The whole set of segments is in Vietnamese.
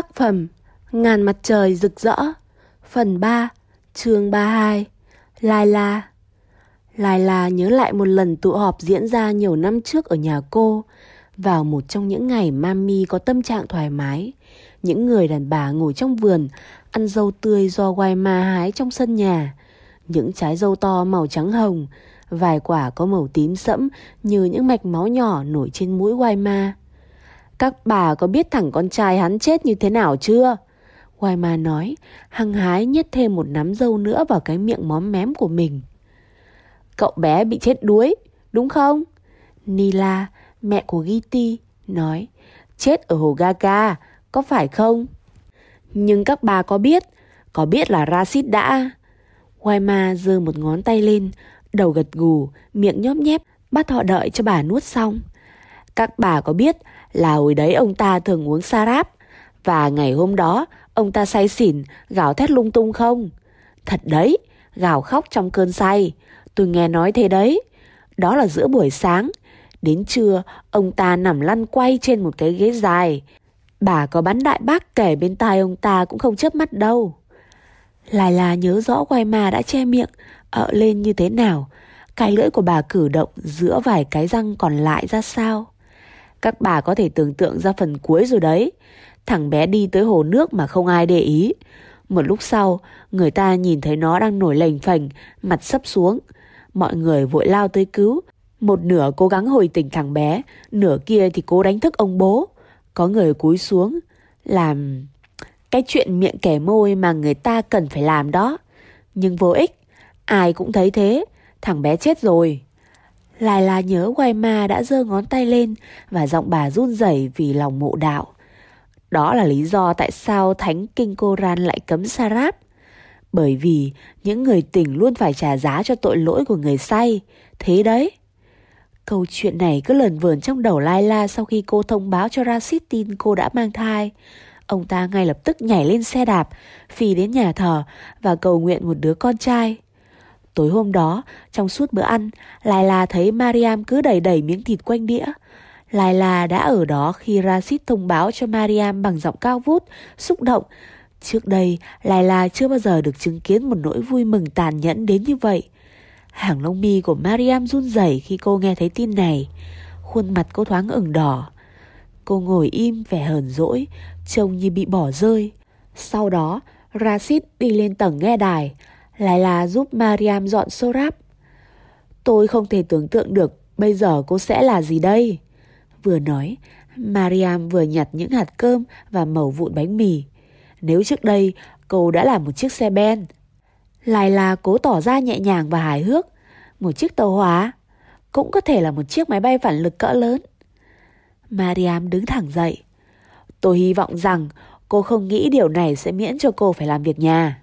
Tác phẩm Ngàn mặt trời rực rỡ, Phần 3 chương 32 Lai La. Lai La nhớ lại một lần tụ họp diễn ra nhiều năm trước ở nhà cô, Vào một trong những ngày Mami có tâm trạng thoải mái. Những người đàn bà ngồi trong vườn, Ăn dâu tươi do ma hái trong sân nhà. Những trái dâu to màu trắng hồng, Vài quả có màu tím sẫm như những mạch máu nhỏ nổi trên mũi ma các bà có biết thằng con trai hắn chết như thế nào chưa? Hoài mà nói, hăng hái nhét thêm một nắm dâu nữa vào cái miệng móm mém của mình. Cậu bé bị chết đuối, đúng không? Nila, mẹ của Giti, nói, chết ở hồ Gaga, có phải không? Nhưng các bà có biết, có biết là Rashid đã... Waima giơ một ngón tay lên, đầu gật gù, miệng nhóp nhép, bắt họ đợi cho bà nuốt xong. Các bà có biết là hồi đấy ông ta thường uống sarap và ngày hôm đó ông ta say xỉn gào thét lung tung không? Thật đấy, gào khóc trong cơn say. Tôi nghe nói thế đấy. Đó là giữa buổi sáng. Đến trưa, ông ta nằm lăn quay trên một cái ghế dài. Bà có bắn đại bác kể bên tai ông ta cũng không chớp mắt đâu. Lại là nhớ rõ quay mà đã che miệng, ợ lên như thế nào. Cái lưỡi của bà cử động giữa vài cái răng còn lại ra sao. Các bà có thể tưởng tượng ra phần cuối rồi đấy. Thằng bé đi tới hồ nước mà không ai để ý. Một lúc sau, người ta nhìn thấy nó đang nổi lềnh phềnh, mặt sấp xuống. Mọi người vội lao tới cứu. Một nửa cố gắng hồi tỉnh thằng bé, nửa kia thì cố đánh thức ông bố. Có người cúi xuống, làm cái chuyện miệng kẻ môi mà người ta cần phải làm đó. Nhưng vô ích, ai cũng thấy thế, thằng bé chết rồi. Lại là nhớ quay ma đã giơ ngón tay lên và giọng bà run rẩy vì lòng mộ đạo. Đó là lý do tại sao Thánh Kinh Koran lại cấm Sa-ráp, Bởi vì những người tỉnh luôn phải trả giá cho tội lỗi của người say. Thế đấy. Câu chuyện này cứ lờn vờn trong đầu Laila sau khi cô thông báo cho Rashid tin cô đã mang thai. Ông ta ngay lập tức nhảy lên xe đạp, phi đến nhà thờ và cầu nguyện một đứa con trai. Tối hôm đó, trong suốt bữa ăn, Lai La thấy Mariam cứ đẩy đẩy miếng thịt quanh đĩa. Lai La đã ở đó khi Rashid thông báo cho Mariam bằng giọng cao vút, xúc động. Trước đây, Lai La chưa bao giờ được chứng kiến một nỗi vui mừng tàn nhẫn đến như vậy. Hàng lông mi của Mariam run rẩy khi cô nghe thấy tin này. Khuôn mặt cô thoáng ửng đỏ. Cô ngồi im vẻ hờn dỗi, trông như bị bỏ rơi. Sau đó, Rashid đi lên tầng nghe đài, lại là giúp Mariam dọn xô ráp. Tôi không thể tưởng tượng được bây giờ cô sẽ là gì đây. Vừa nói, Mariam vừa nhặt những hạt cơm và mẩu vụn bánh mì. Nếu trước đây cô đã là một chiếc xe ben, lại là cố tỏ ra nhẹ nhàng và hài hước, một chiếc tàu hỏa, cũng có thể là một chiếc máy bay phản lực cỡ lớn. Mariam đứng thẳng dậy. Tôi hy vọng rằng cô không nghĩ điều này sẽ miễn cho cô phải làm việc nhà.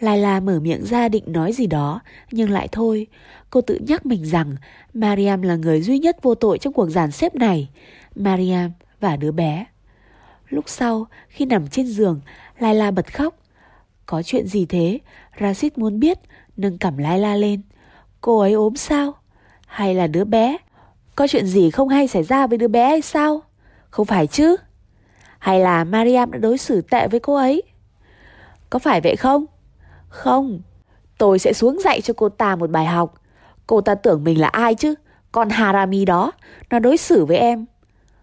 Lai La mở miệng ra định nói gì đó, nhưng lại thôi. Cô tự nhắc mình rằng Mariam là người duy nhất vô tội trong cuộc giàn xếp này. Mariam và đứa bé. Lúc sau, khi nằm trên giường, Lai La bật khóc. Có chuyện gì thế? Rashid muốn biết, nâng cằm Lai La lên. Cô ấy ốm sao? Hay là đứa bé? Có chuyện gì không hay xảy ra với đứa bé hay sao? Không phải chứ? Hay là Mariam đã đối xử tệ với cô ấy? Có phải vậy không? Không, tôi sẽ xuống dạy cho cô ta một bài học. Cô ta tưởng mình là ai chứ? Con Harami đó, nó đối xử với em.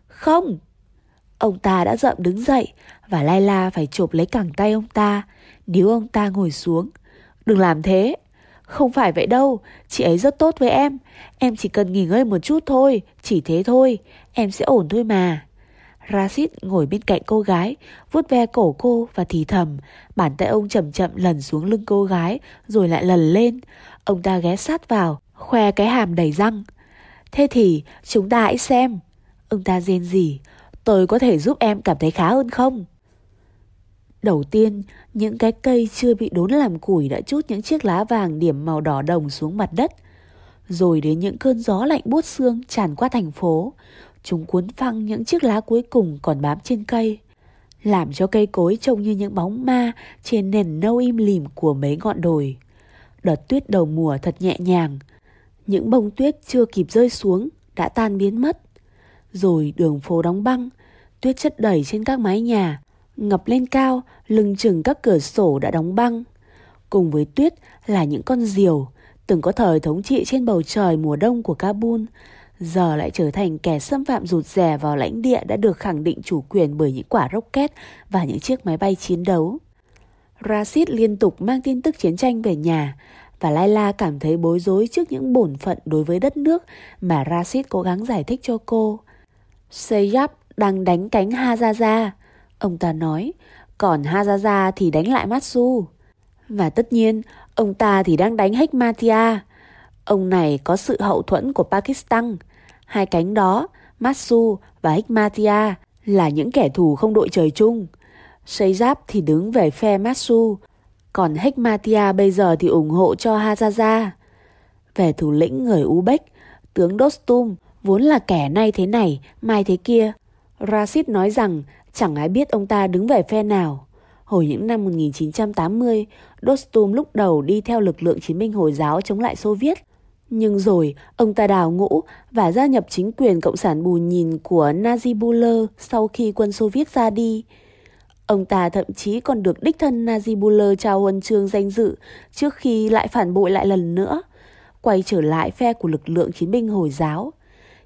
Không. Ông ta đã dậm đứng dậy và layla phải chụp lấy cẳng tay ông ta, níu ông ta ngồi xuống. Đừng làm thế. Không phải vậy đâu, chị ấy rất tốt với em. Em chỉ cần nghỉ ngơi một chút thôi, chỉ thế thôi. Em sẽ ổn thôi mà. Rashid ngồi bên cạnh cô gái, vuốt ve cổ cô và thì thầm. Bàn tay ông chậm chậm lần xuống lưng cô gái, rồi lại lần lên. Ông ta ghé sát vào, khoe cái hàm đầy răng. Thế thì chúng ta hãy xem. Ông ta rên gì, tôi có thể giúp em cảm thấy khá hơn không? Đầu tiên, những cái cây chưa bị đốn làm củi đã chút những chiếc lá vàng điểm màu đỏ đồng xuống mặt đất. Rồi đến những cơn gió lạnh buốt xương tràn qua thành phố. Chúng cuốn phăng những chiếc lá cuối cùng còn bám trên cây, làm cho cây cối trông như những bóng ma trên nền nâu im lìm của mấy ngọn đồi. Đợt tuyết đầu mùa thật nhẹ nhàng, những bông tuyết chưa kịp rơi xuống đã tan biến mất. Rồi đường phố đóng băng, tuyết chất đầy trên các mái nhà, ngập lên cao, lưng chừng các cửa sổ đã đóng băng. Cùng với tuyết là những con diều, từng có thời thống trị trên bầu trời mùa đông của Kabul, giờ lại trở thành kẻ xâm phạm rụt rè vào lãnh địa đã được khẳng định chủ quyền bởi những quả rocket và những chiếc máy bay chiến đấu. Rashid liên tục mang tin tức chiến tranh về nhà và Laila cảm thấy bối rối trước những bổn phận đối với đất nước mà Rashid cố gắng giải thích cho cô. Seyab đang đánh cánh Hazaza, ông ta nói, còn Hazaza thì đánh lại Matsu. Và tất nhiên, ông ta thì đang đánh Hekmatia. Ông này có sự hậu thuẫn của Pakistan. Hai cánh đó, Matsu và Hikmatia là những kẻ thù không đội trời chung. Sejap thì đứng về phe Matsu, còn Hikmatia bây giờ thì ủng hộ cho Hazaza. Về thủ lĩnh người Uzbek, tướng Dostum vốn là kẻ nay thế này, mai thế kia. Rashid nói rằng chẳng ai biết ông ta đứng về phe nào. Hồi những năm 1980, Dostum lúc đầu đi theo lực lượng chiến binh Hồi giáo chống lại Xô Viết. Nhưng rồi, ông ta đào ngũ và gia nhập chính quyền Cộng sản bù nhìn của Najibullah sau khi quân Xô Viết ra đi. Ông ta thậm chí còn được đích thân Najibullah trao huân chương danh dự trước khi lại phản bội lại lần nữa, quay trở lại phe của lực lượng chiến binh Hồi giáo.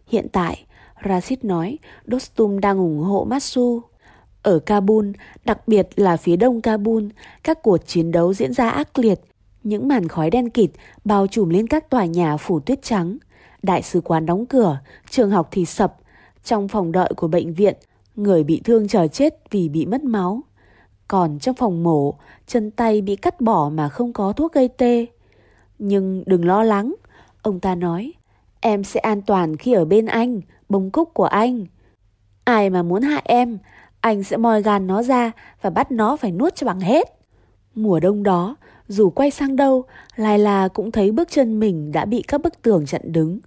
Hiện tại, Rashid nói Dostum đang ủng hộ Matsu. Ở Kabul, đặc biệt là phía đông Kabul, các cuộc chiến đấu diễn ra ác liệt. Những màn khói đen kịt bao trùm lên các tòa nhà phủ tuyết trắng. Đại sứ quán đóng cửa, trường học thì sập. Trong phòng đợi của bệnh viện, người bị thương chờ chết vì bị mất máu. Còn trong phòng mổ, chân tay bị cắt bỏ mà không có thuốc gây tê. Nhưng đừng lo lắng, ông ta nói. Em sẽ an toàn khi ở bên anh, bông cúc của anh. Ai mà muốn hại em, anh sẽ moi gan nó ra và bắt nó phải nuốt cho bằng hết. Mùa đông đó, dù quay sang đâu, Lai La cũng thấy bước chân mình đã bị các bức tường chặn đứng.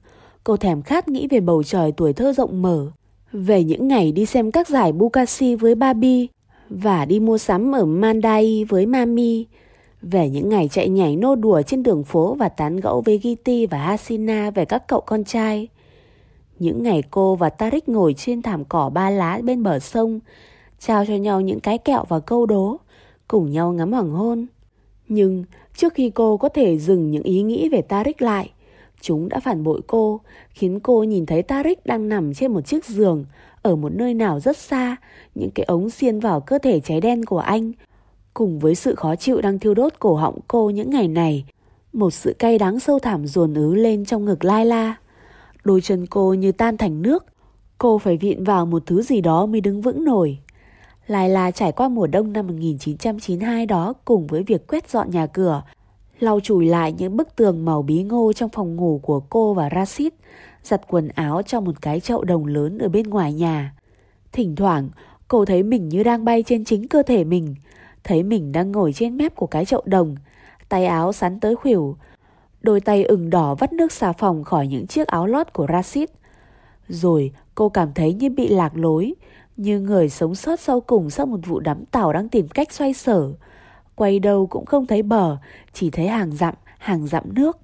Cô thèm khát nghĩ về bầu trời tuổi thơ rộng mở, về những ngày đi xem các giải Bukasi với Barbie và đi mua sắm ở Mandai với Mami, về những ngày chạy nhảy nô đùa trên đường phố và tán gẫu với Giti và Hasina về các cậu con trai. Những ngày cô và Tarik ngồi trên thảm cỏ ba lá bên bờ sông, trao cho nhau những cái kẹo và câu đố, cùng nhau ngắm hoàng hôn. Nhưng trước khi cô có thể dừng những ý nghĩ về Tarik lại, chúng đã phản bội cô, khiến cô nhìn thấy Tarik đang nằm trên một chiếc giường ở một nơi nào rất xa, những cái ống xiên vào cơ thể cháy đen của anh. Cùng với sự khó chịu đang thiêu đốt cổ họng cô những ngày này, một sự cay đắng sâu thẳm dồn ứ lên trong ngực Laila. Đôi chân cô như tan thành nước. Cô phải vịn vào một thứ gì đó mới đứng vững nổi. Lại là trải qua mùa đông năm 1992 đó cùng với việc quét dọn nhà cửa, lau chùi lại những bức tường màu bí ngô trong phòng ngủ của cô và Rashid, giặt quần áo trong một cái chậu đồng lớn ở bên ngoài nhà. Thỉnh thoảng, cô thấy mình như đang bay trên chính cơ thể mình, thấy mình đang ngồi trên mép của cái chậu đồng, tay áo sắn tới khuỷu, Đôi tay ửng đỏ vắt nước xà phòng khỏi những chiếc áo lót của Rashid. Rồi cô cảm thấy như bị lạc lối, như người sống sót sau cùng sau một vụ đắm tàu đang tìm cách xoay sở. Quay đầu cũng không thấy bờ, chỉ thấy hàng dặm, hàng dặm nước.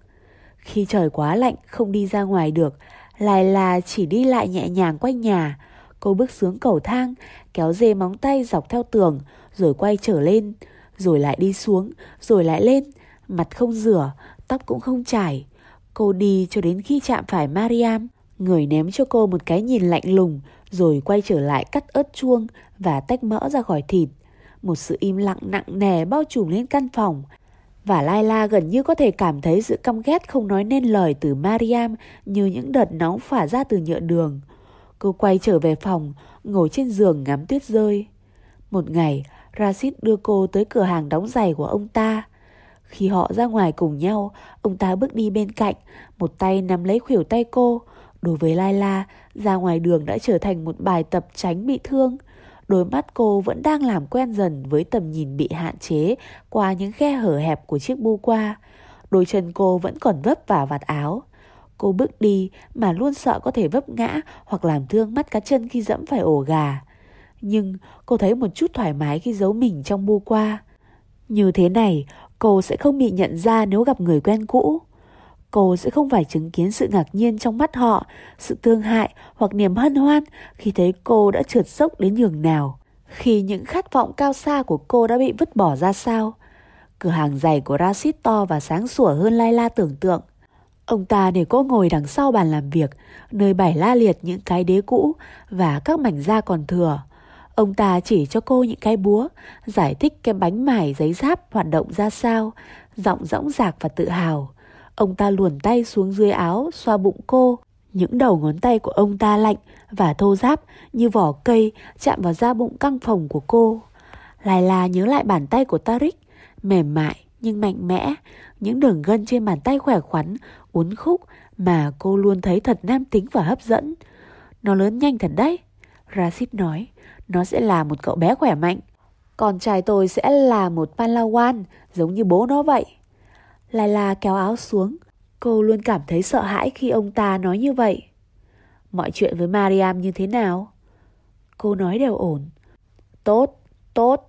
Khi trời quá lạnh không đi ra ngoài được, lại là chỉ đi lại nhẹ nhàng quanh nhà. Cô bước xuống cầu thang, kéo dê móng tay dọc theo tường, rồi quay trở lên, rồi lại đi xuống, rồi lại lên, mặt không rửa, tóc cũng không chải. Cô đi cho đến khi chạm phải Mariam, người ném cho cô một cái nhìn lạnh lùng, rồi quay trở lại cắt ớt chuông và tách mỡ ra khỏi thịt. Một sự im lặng nặng nề bao trùm lên căn phòng. Và Laila gần như có thể cảm thấy sự căm ghét không nói nên lời từ Mariam như những đợt nóng phả ra từ nhựa đường. Cô quay trở về phòng, ngồi trên giường ngắm tuyết rơi. Một ngày, Rashid đưa cô tới cửa hàng đóng giày của ông ta. Khi họ ra ngoài cùng nhau, ông ta bước đi bên cạnh, một tay nắm lấy khuỷu tay cô. Đối với Laila, ra ngoài đường đã trở thành một bài tập tránh bị thương. Đôi mắt cô vẫn đang làm quen dần với tầm nhìn bị hạn chế qua những khe hở hẹp của chiếc bu qua. Đôi chân cô vẫn còn vấp vào vạt áo. Cô bước đi mà luôn sợ có thể vấp ngã hoặc làm thương mắt cá chân khi dẫm phải ổ gà. Nhưng cô thấy một chút thoải mái khi giấu mình trong bu qua. Như thế này, Cô sẽ không bị nhận ra nếu gặp người quen cũ. Cô sẽ không phải chứng kiến sự ngạc nhiên trong mắt họ, sự thương hại hoặc niềm hân hoan khi thấy cô đã trượt sốc đến nhường nào. khi những khát vọng cao xa của cô đã bị vứt bỏ ra sao. Cửa hàng giày của Rashid to và sáng sủa hơn Layla tưởng tượng. Ông ta để cô ngồi đằng sau bàn làm việc, nơi bày la liệt những cái đế cũ và các mảnh da còn thừa. Ông ta chỉ cho cô những cái búa, giải thích cái bánh mải giấy giáp hoạt động ra sao, giọng rõng rạc và tự hào. Ông ta luồn tay xuống dưới áo, xoa bụng cô. Những đầu ngón tay của ông ta lạnh và thô ráp như vỏ cây chạm vào da bụng căng phòng của cô. Lai là nhớ lại bàn tay của Tarik, mềm mại nhưng mạnh mẽ, những đường gân trên bàn tay khỏe khoắn, uốn khúc mà cô luôn thấy thật nam tính và hấp dẫn. Nó lớn nhanh thật đấy, Rashid nói, nó sẽ là một cậu bé khỏe mạnh. Con trai tôi sẽ là một Palawan, giống như bố nó vậy. Laila kéo áo xuống, cô luôn cảm thấy sợ hãi khi ông ta nói như vậy. Mọi chuyện với Mariam như thế nào? Cô nói đều ổn. Tốt, tốt.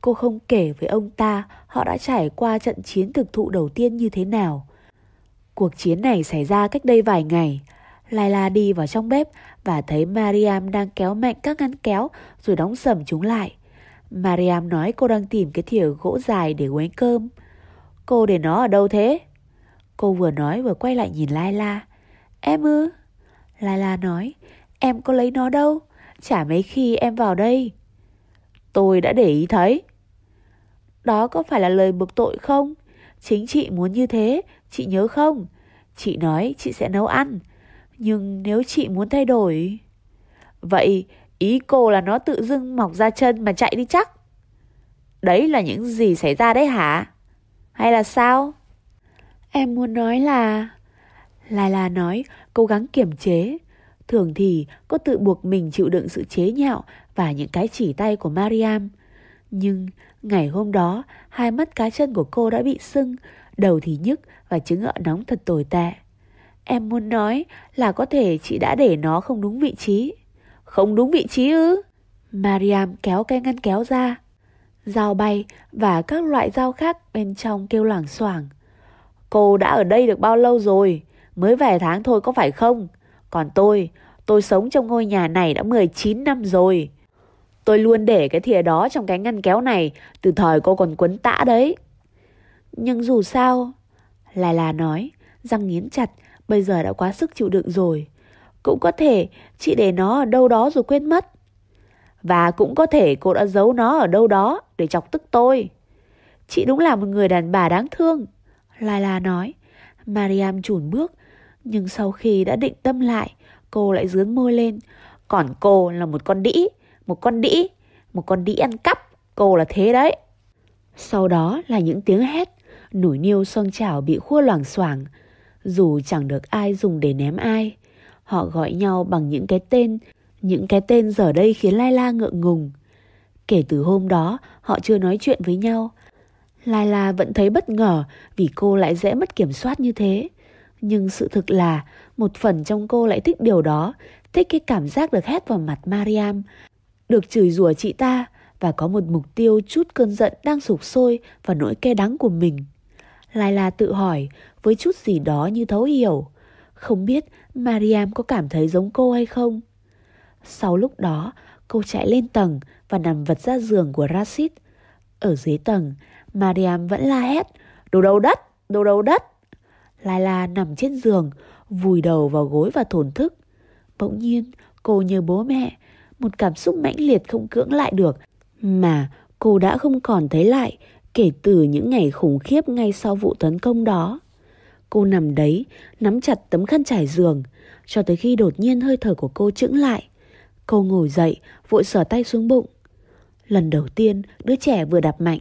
Cô không kể với ông ta họ đã trải qua trận chiến thực thụ đầu tiên như thế nào. Cuộc chiến này xảy ra cách đây vài ngày. Laila đi vào trong bếp và thấy Mariam đang kéo mạnh các ngăn kéo rồi đóng sầm chúng lại. Mariam nói cô đang tìm cái thìa gỗ dài để quấy cơm. Cô để nó ở đâu thế? Cô vừa nói vừa quay lại nhìn Laila. Em ư? Laila nói, em có lấy nó đâu, chả mấy khi em vào đây. Tôi đã để ý thấy. Đó có phải là lời buộc tội không? Chính chị muốn như thế, chị nhớ không? Chị nói chị sẽ nấu ăn. Nhưng nếu chị muốn thay đổi... Vậy ý cô là nó tự dưng mọc ra chân mà chạy đi chắc? Đấy là những gì xảy ra đấy hả? Hay là sao? Em muốn nói là... Lai La nói, cố gắng kiềm chế. Thường thì cô tự buộc mình chịu đựng sự chế nhạo và những cái chỉ tay của Mariam. Nhưng ngày hôm đó, hai mắt cá chân của cô đã bị sưng, đầu thì nhức và chứng ợ nóng thật tồi tệ. Em muốn nói là có thể chị đã để nó không đúng vị trí. Không đúng vị trí ư? Mariam kéo cây ngăn kéo ra. Dao bay và các loại dao khác bên trong kêu loảng xoảng. Cô đã ở đây được bao lâu rồi? Mới vài tháng thôi có phải không? Còn tôi, tôi sống trong ngôi nhà này đã 19 năm rồi. Tôi luôn để cái thìa đó trong cái ngăn kéo này từ thời cô còn quấn tã đấy. Nhưng dù sao, Lai là nói, răng nghiến chặt, bây giờ đã quá sức chịu đựng rồi. Cũng có thể chị để nó ở đâu đó rồi quên mất. Và cũng có thể cô đã giấu nó ở đâu đó để chọc tức tôi. Chị đúng là một người đàn bà đáng thương. Laila nói. Mariam chùn bước. Nhưng sau khi đã định tâm lại, cô lại dướng môi lên. Còn cô là một con đĩ, một con đĩ, một con đĩ ăn cắp. Cô là thế đấy. Sau đó là những tiếng hét, Nủi niêu son chảo bị khua loảng xoảng. Dù chẳng được ai dùng để ném ai, họ gọi nhau bằng những cái tên, những cái tên giờ đây khiến Laila ngượng ngùng. Kể từ hôm đó, họ chưa nói chuyện với nhau, Laila vẫn thấy bất ngờ vì cô lại dễ mất kiểm soát như thế. Nhưng sự thực là một phần trong cô lại thích điều đó, thích cái cảm giác được hét vào mặt Mariam, được chửi rủa chị ta và có một mục tiêu chút cơn giận đang sụp sôi và nỗi cay đắng của mình. Laila tự hỏi với chút gì đó như thấu hiểu. Không biết Mariam có cảm thấy giống cô hay không? Sau lúc đó, cô chạy lên tầng và nằm vật ra giường của Rashid. Ở dưới tầng, Mariam vẫn la hét, đồ đầu đất, đồ đầu đất. Laila nằm trên giường, vùi đầu vào gối và thổn thức. Bỗng nhiên, cô nhớ bố mẹ, một cảm xúc mãnh liệt không cưỡng lại được, mà cô đã không còn thấy lại kể từ những ngày khủng khiếp ngay sau vụ tấn công đó. Cô nằm đấy, nắm chặt tấm khăn trải giường, cho tới khi đột nhiên hơi thở của cô chững lại. Cô ngồi dậy, vội sở tay xuống bụng. Lần đầu tiên, đứa trẻ vừa đạp mạnh,